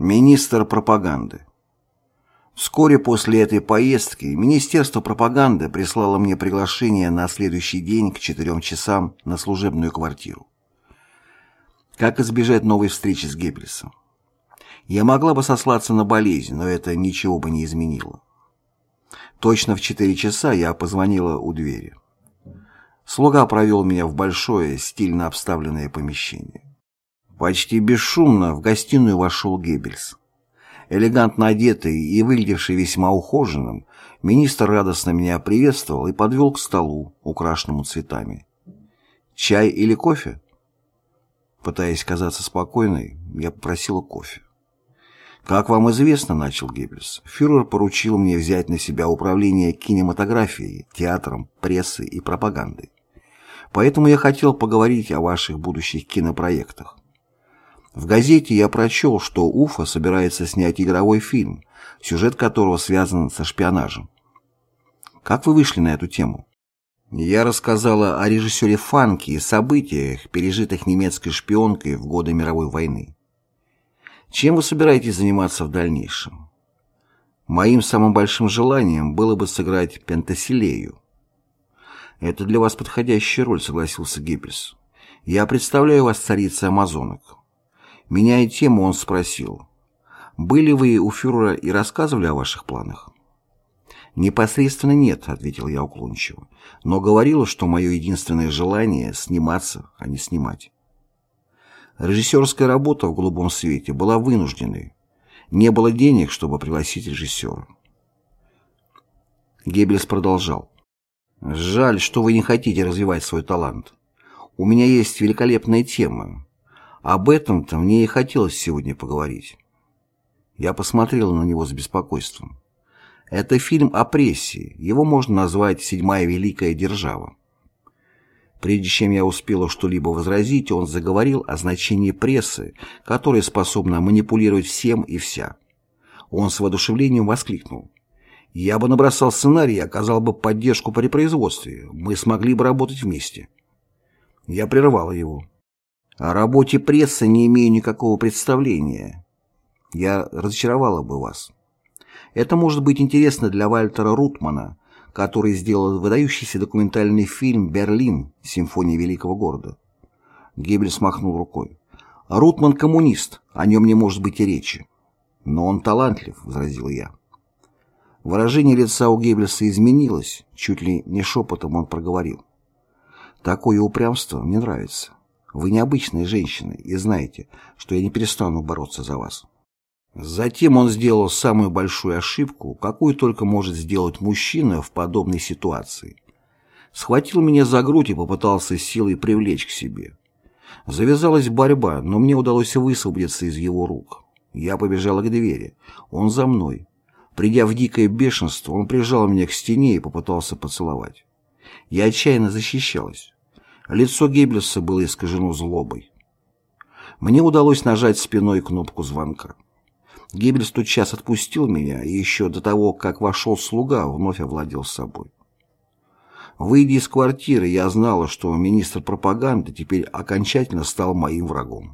Министр пропаганды. Вскоре после этой поездки Министерство пропаганды прислало мне приглашение на следующий день к четырем часам на служебную квартиру. Как избежать новой встречи с Геббельсом? Я могла бы сослаться на болезнь, но это ничего бы не изменило. Точно в четыре часа я позвонила у двери. Слуга провел меня в большое, стильно обставленное помещение. Почти бесшумно в гостиную вошел Геббельс. Элегантно одетый и выглядевший весьма ухоженным, министр радостно меня приветствовал и подвел к столу, украшенному цветами. «Чай или кофе?» Пытаясь казаться спокойной, я попросила кофе. «Как вам известно, — начал Геббельс, — фюрер поручил мне взять на себя управление кинематографией, театром, прессой и пропагандой. Поэтому я хотел поговорить о ваших будущих кинопроектах. В газете я прочел, что Уфа собирается снять игровой фильм, сюжет которого связан со шпионажем. Как вы вышли на эту тему? Я рассказала о режиссере Фанке и событиях, пережитых немецкой шпионкой в годы мировой войны. Чем вы собираетесь заниматься в дальнейшем? Моим самым большим желанием было бы сыграть Пентаселею. Это для вас подходящая роль, согласился Геббельс. Я представляю вас царицей амазонок. Меняя тему, он спросил, «Были вы у фюрера и рассказывали о ваших планах?» «Непосредственно нет», — ответил я уклончиво, «но говорила, что мое единственное желание — сниматься, а не снимать». Режиссерская работа в «Голубом свете» была вынужденной. Не было денег, чтобы пригласить режиссера. Геббельс продолжал. «Жаль, что вы не хотите развивать свой талант. У меня есть великолепная тема. Об этом-то мне и хотелось сегодня поговорить. Я посмотрел на него с беспокойством. Это фильм о прессе, его можно назвать «Седьмая великая держава». Прежде чем я успела что-либо возразить, он заговорил о значении прессы, которая способна манипулировать всем и вся. Он с воодушевлением воскликнул. «Я бы набросал сценарий и оказал бы поддержку при производстве. Мы смогли бы работать вместе». Я прервала его. О работе прессы не имею никакого представления. Я разочаровала бы вас. Это может быть интересно для Вальтера Рутмана, который сделал выдающийся документальный фильм «Берлин. Симфония великого города». Геббельс смахнул рукой. «Рутман коммунист, о нем не может быть и речи». «Но он талантлив», — возразил я. Выражение лица у Геббельса изменилось, чуть ли не шепотом он проговорил. «Такое упрямство мне нравится. Вы необычная женщина и знаете, что я не перестану бороться за вас. Затем он сделал самую большую ошибку, какую только может сделать мужчина в подобной ситуации. Схватил меня за грудь и попытался силой привлечь к себе. Завязалась борьба, но мне удалось высвободиться из его рук. Я побежала к двери. Он за мной. Придя в дикое бешенство, он прижал меня к стене и попытался поцеловать. Я отчаянно защищалась. Лицо Геббельса было искажено злобой. Мне удалось нажать спиной кнопку звонка. Геббельс тотчас отпустил меня, и еще до того, как вошел слуга, вновь овладел собой. Выйдя из квартиры, я знала, что министр пропаганды теперь окончательно стал моим врагом.